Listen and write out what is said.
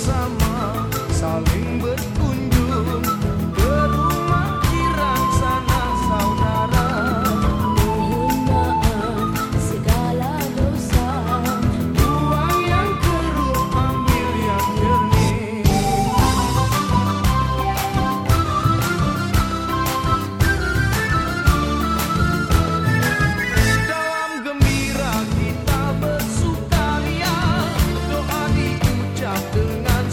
bersama saling